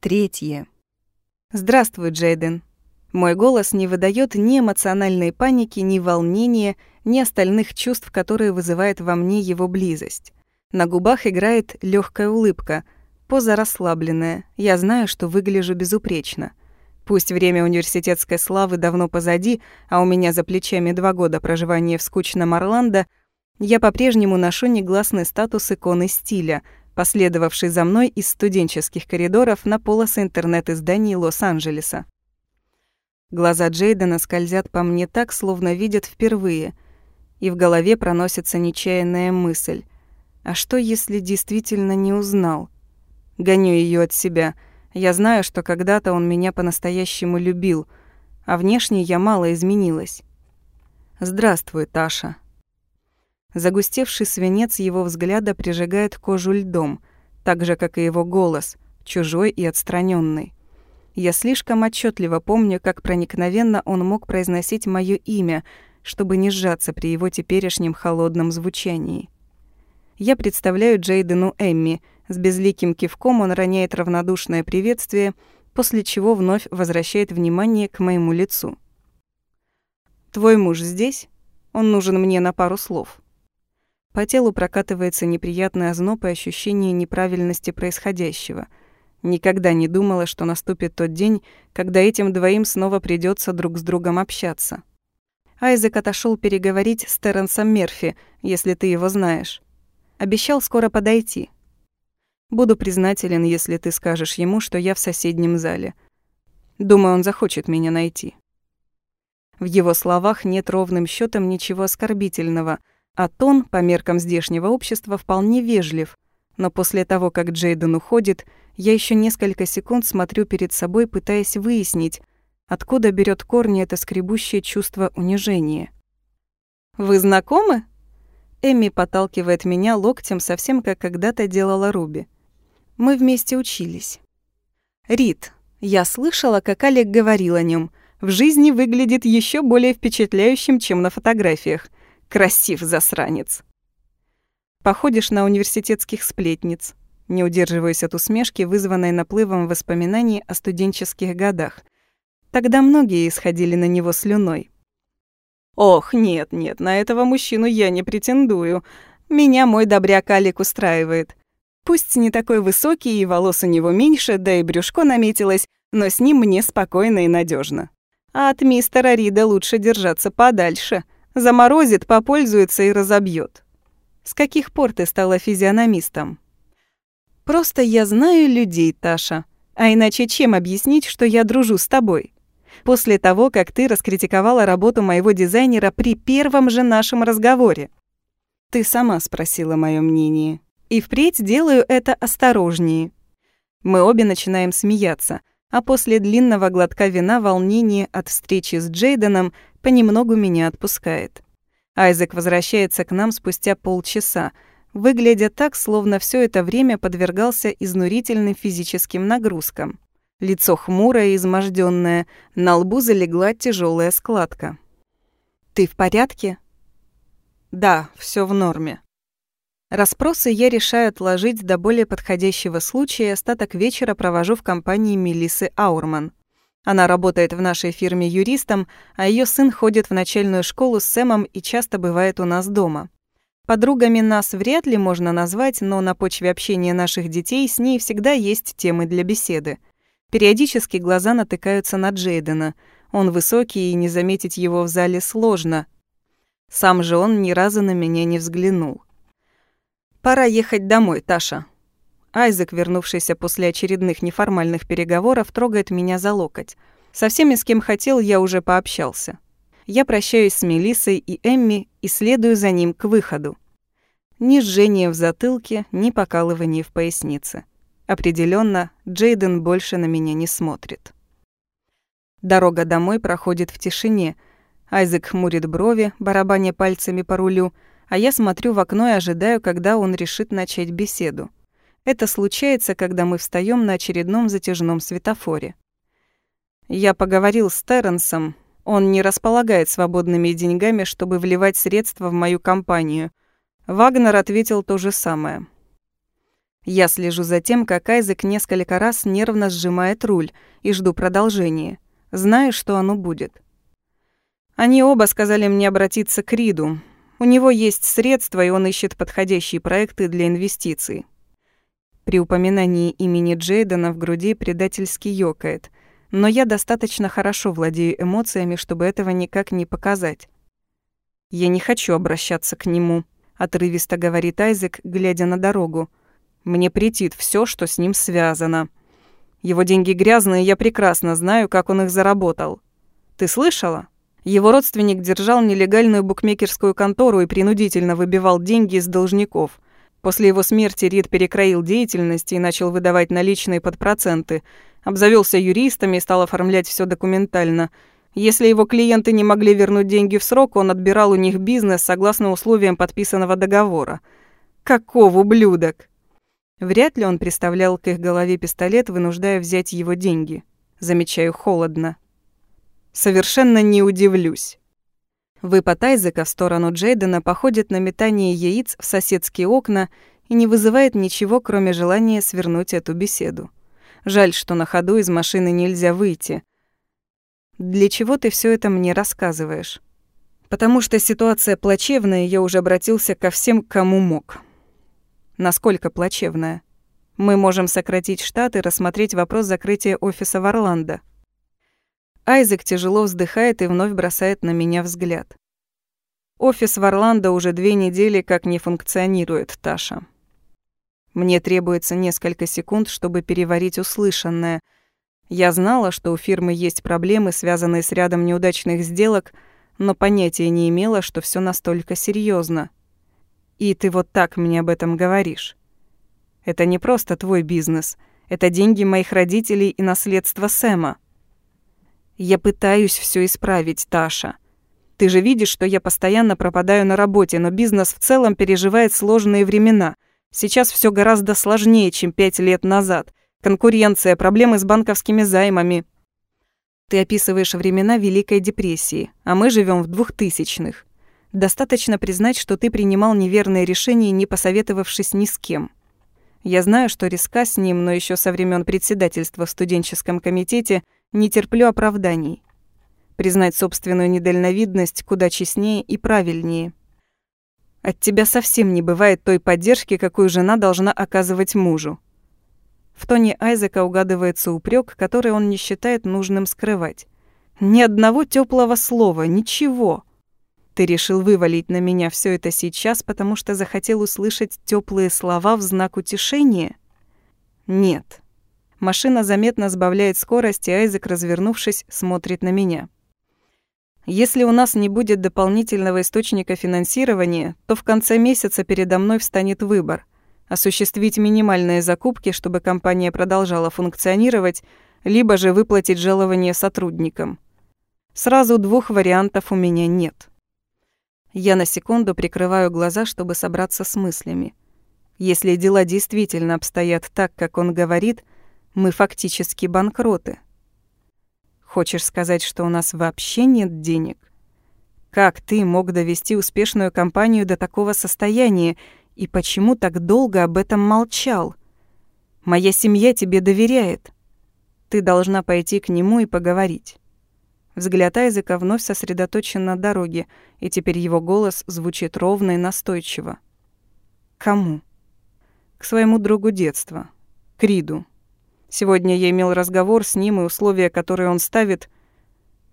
Третье. Здравствуй, Джейден. Мой голос не выдает ни эмоциональной паники, ни волнения, ни остальных чувств, которые вызывает во мне его близость. На губах играет легкая улыбка, поза расслабленная. Я знаю, что выгляжу безупречно. Пусть время университетской славы давно позади, а у меня за плечами два года проживания в скучном Орландо, я по-прежнему ношу негласный статус иконы стиля, последовавший за мной из студенческих коридоров на полосы интернет-изданий Лос-Анджелеса. Глаза Джейдена скользят по мне так, словно видят впервые, и в голове проносится нечаянная мысль. А что, если действительно не узнал? Гоню ее от себя. Я знаю, что когда-то он меня по-настоящему любил, а внешне я мало изменилась. «Здравствуй, Таша». Загустевший свинец его взгляда прижигает кожу льдом, так же, как и его голос, чужой и отстраненный. Я слишком отчетливо помню, как проникновенно он мог произносить мое имя, чтобы не сжаться при его теперешнем холодном звучании. Я представляю Джейдену Эмми. С безликим кивком он роняет равнодушное приветствие, после чего вновь возвращает внимание к моему лицу. «Твой муж здесь? Он нужен мне на пару слов». По телу прокатывается неприятный озноб и ощущение неправильности происходящего — Никогда не думала, что наступит тот день, когда этим двоим снова придется друг с другом общаться. Айзек отошел переговорить с Терренсом Мерфи, если ты его знаешь. Обещал скоро подойти. Буду признателен, если ты скажешь ему, что я в соседнем зале. Думаю, он захочет меня найти. В его словах нет ровным счетом ничего оскорбительного, а тон, по меркам здешнего общества, вполне вежлив. Но после того, как Джейден уходит, я еще несколько секунд смотрю перед собой, пытаясь выяснить, откуда берет корни это скребущее чувство унижения. «Вы знакомы?» Эми подталкивает меня локтем, совсем как когда-то делала Руби. Мы вместе учились. Рид, я слышала, как Олег говорил о нем. В жизни выглядит еще более впечатляющим, чем на фотографиях. Красив засранец. Походишь на университетских сплетниц не удерживаясь от усмешки, вызванной наплывом воспоминаний о студенческих годах. Тогда многие исходили на него слюной. «Ох, нет, нет, на этого мужчину я не претендую. Меня мой добряк Алик устраивает. Пусть не такой высокий, и волос у него меньше, да и брюшко наметилось, но с ним мне спокойно и надежно. А от мистера Рида лучше держаться подальше. Заморозит, попользуется и разобьет. С каких пор ты стала физиономистом?» Просто я знаю людей, Таша. А иначе чем объяснить, что я дружу с тобой? После того, как ты раскритиковала работу моего дизайнера при первом же нашем разговоре. Ты сама спросила мое мнение. И впредь делаю это осторожнее. Мы обе начинаем смеяться, а после длинного глотка вина волнение от встречи с Джейденом понемногу меня отпускает. Айзек возвращается к нам спустя полчаса, выглядя так, словно все это время подвергался изнурительным физическим нагрузкам. Лицо хмурое и измождённое, на лбу залегла тяжелая складка. «Ты в порядке?» «Да, все в норме». Распросы я решаю отложить до более подходящего случая, остаток вечера провожу в компании Мелисы Аурман. Она работает в нашей фирме юристом, а ее сын ходит в начальную школу с Сэмом и часто бывает у нас дома. Подругами нас вряд ли можно назвать, но на почве общения наших детей с ней всегда есть темы для беседы. Периодически глаза натыкаются на Джейдена. Он высокий, и не заметить его в зале сложно. Сам же он ни разу на меня не взглянул. «Пора ехать домой, Таша». Айзек, вернувшийся после очередных неформальных переговоров, трогает меня за локоть. Со всеми, с кем хотел, я уже пообщался. Я прощаюсь с Мелиссой и Эмми и следую за ним к выходу. Ни жжения в затылке, ни покалывания в пояснице. Определенно, Джейден больше на меня не смотрит. Дорога домой проходит в тишине. Айзек хмурит брови, барабаня пальцами по рулю, а я смотрю в окно и ожидаю, когда он решит начать беседу. Это случается, когда мы встаем на очередном затяжном светофоре. Я поговорил с Терренсом, он не располагает свободными деньгами, чтобы вливать средства в мою компанию. Вагнер ответил то же самое. Я слежу за тем, как Айзек несколько раз нервно сжимает руль и жду продолжения. Знаю, что оно будет. Они оба сказали мне обратиться к Риду. У него есть средства, и он ищет подходящие проекты для инвестиций. При упоминании имени Джейдена в груди предательски ёкает, но я достаточно хорошо владею эмоциями, чтобы этого никак не показать. «Я не хочу обращаться к нему», — отрывисто говорит Айзек, глядя на дорогу. Мне претит все, что с ним связано. Его деньги грязные, я прекрасно знаю, как он их заработал. Ты слышала? Его родственник держал нелегальную букмекерскую контору и принудительно выбивал деньги из должников. После его смерти Рид перекроил деятельность и начал выдавать наличные под проценты. Обзавелся юристами и стал оформлять все документально. Если его клиенты не могли вернуть деньги в срок, он отбирал у них бизнес согласно условиям подписанного договора. Каков ублюдок! Вряд ли он приставлял к их голове пистолет, вынуждая взять его деньги. Замечаю холодно. Совершенно не удивлюсь. Выпад Айзека в сторону Джейдена походит на метание яиц в соседские окна и не вызывает ничего, кроме желания свернуть эту беседу. Жаль, что на ходу из машины нельзя выйти. Для чего ты все это мне рассказываешь? Потому что ситуация плачевная, я уже обратился ко всем, кому мог насколько плачевная. Мы можем сократить штат и рассмотреть вопрос закрытия офиса в Орландо. Айзек тяжело вздыхает и вновь бросает на меня взгляд. Офис в Орландо уже две недели как не функционирует, Таша. Мне требуется несколько секунд, чтобы переварить услышанное. Я знала, что у фирмы есть проблемы, связанные с рядом неудачных сделок, но понятия не имела, что все настолько серьезно. И ты вот так мне об этом говоришь. Это не просто твой бизнес. Это деньги моих родителей и наследство Сэма. Я пытаюсь все исправить, Таша. Ты же видишь, что я постоянно пропадаю на работе, но бизнес в целом переживает сложные времена. Сейчас все гораздо сложнее, чем пять лет назад. Конкуренция, проблемы с банковскими займами. Ты описываешь времена Великой депрессии, а мы живем в двухтысячных. Достаточно признать, что ты принимал неверные решения, не посоветовавшись ни с кем. Я знаю, что риска с ним, но еще со времен председательства в студенческом комитете не терплю оправданий. Признать собственную недальновидность куда честнее и правильнее. От тебя совсем не бывает той поддержки, какую жена должна оказывать мужу. В тоне Айзека угадывается упрек, который он не считает нужным скрывать. Ни одного теплого слова, ничего. Ты решил вывалить на меня все это сейчас, потому что захотел услышать теплые слова в знак утешения? Нет. Машина заметно сбавляет скорость, и Айзек, развернувшись, смотрит на меня. Если у нас не будет дополнительного источника финансирования, то в конце месяца передо мной встанет выбор – осуществить минимальные закупки, чтобы компания продолжала функционировать, либо же выплатить жалование сотрудникам. Сразу двух вариантов у меня нет. Я на секунду прикрываю глаза, чтобы собраться с мыслями. Если дела действительно обстоят так, как он говорит, мы фактически банкроты. Хочешь сказать, что у нас вообще нет денег? Как ты мог довести успешную компанию до такого состояния и почему так долго об этом молчал? Моя семья тебе доверяет. Ты должна пойти к нему и поговорить. Взгляд Айзека вновь сосредоточен на дороге, и теперь его голос звучит ровно и настойчиво. «Кому?» «К своему другу детства. Криду. Сегодня я имел разговор с ним, и условия, которые он ставит...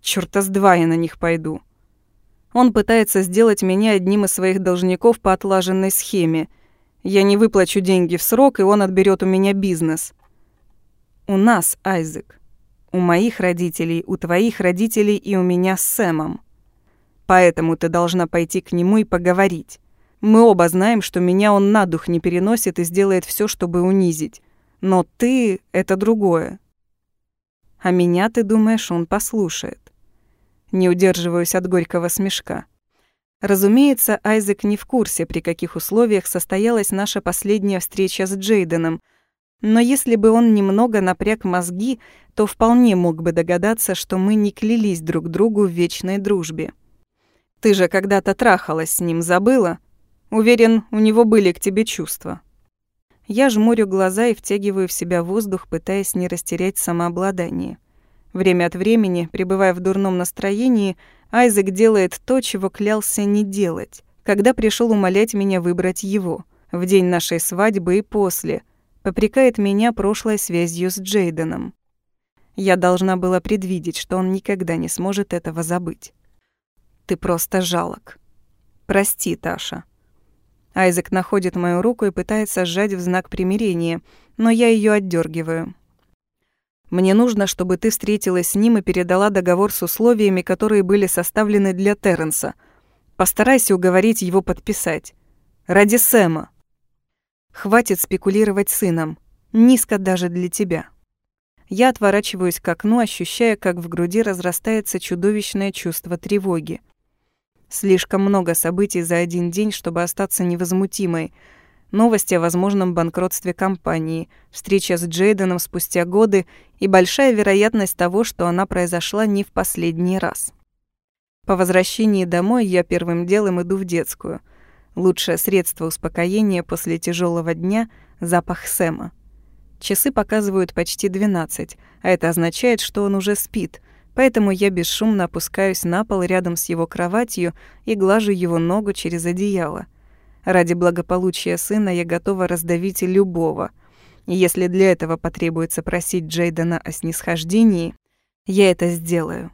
Чёрта с два я на них пойду. Он пытается сделать меня одним из своих должников по отлаженной схеме. Я не выплачу деньги в срок, и он отберет у меня бизнес. У нас, Айзек, у моих родителей, у твоих родителей и у меня с Сэмом. Поэтому ты должна пойти к нему и поговорить. Мы оба знаем, что меня он на дух не переносит и сделает все, чтобы унизить. Но ты — это другое. А меня, ты думаешь, он послушает. Не удерживаюсь от горького смешка. Разумеется, Айзек не в курсе, при каких условиях состоялась наша последняя встреча с Джейденом — но если бы он немного напряг мозги, то вполне мог бы догадаться, что мы не клялись друг другу в вечной дружбе. Ты же когда-то трахалась с ним, забыла? Уверен, у него были к тебе чувства. Я жмурю глаза и втягиваю в себя воздух, пытаясь не растерять самообладание. Время от времени, пребывая в дурном настроении, Айзек делает то, чего клялся не делать, когда пришел умолять меня выбрать его, в день нашей свадьбы и после, попрекает меня прошлой связью с Джейденом. Я должна была предвидеть, что он никогда не сможет этого забыть. Ты просто жалок. Прости, Таша. Айзек находит мою руку и пытается сжать в знак примирения, но я ее отдергиваю. Мне нужно, чтобы ты встретилась с ним и передала договор с условиями, которые были составлены для Терренса. Постарайся уговорить его подписать. Ради Сэма. Хватит спекулировать сыном. Низко даже для тебя. Я отворачиваюсь к окну, ощущая, как в груди разрастается чудовищное чувство тревоги. Слишком много событий за один день, чтобы остаться невозмутимой — новости о возможном банкротстве компании, встреча с Джейденом спустя годы и большая вероятность того, что она произошла не в последний раз. По возвращении домой я первым делом иду в детскую. Лучшее средство успокоения после тяжелого дня — запах Сэма. Часы показывают почти 12, а это означает, что он уже спит, поэтому я бесшумно опускаюсь на пол рядом с его кроватью и глажу его ногу через одеяло — Ради благополучия сына я готова раздавить любого. Если для этого потребуется просить Джейдена о снисхождении, я это сделаю.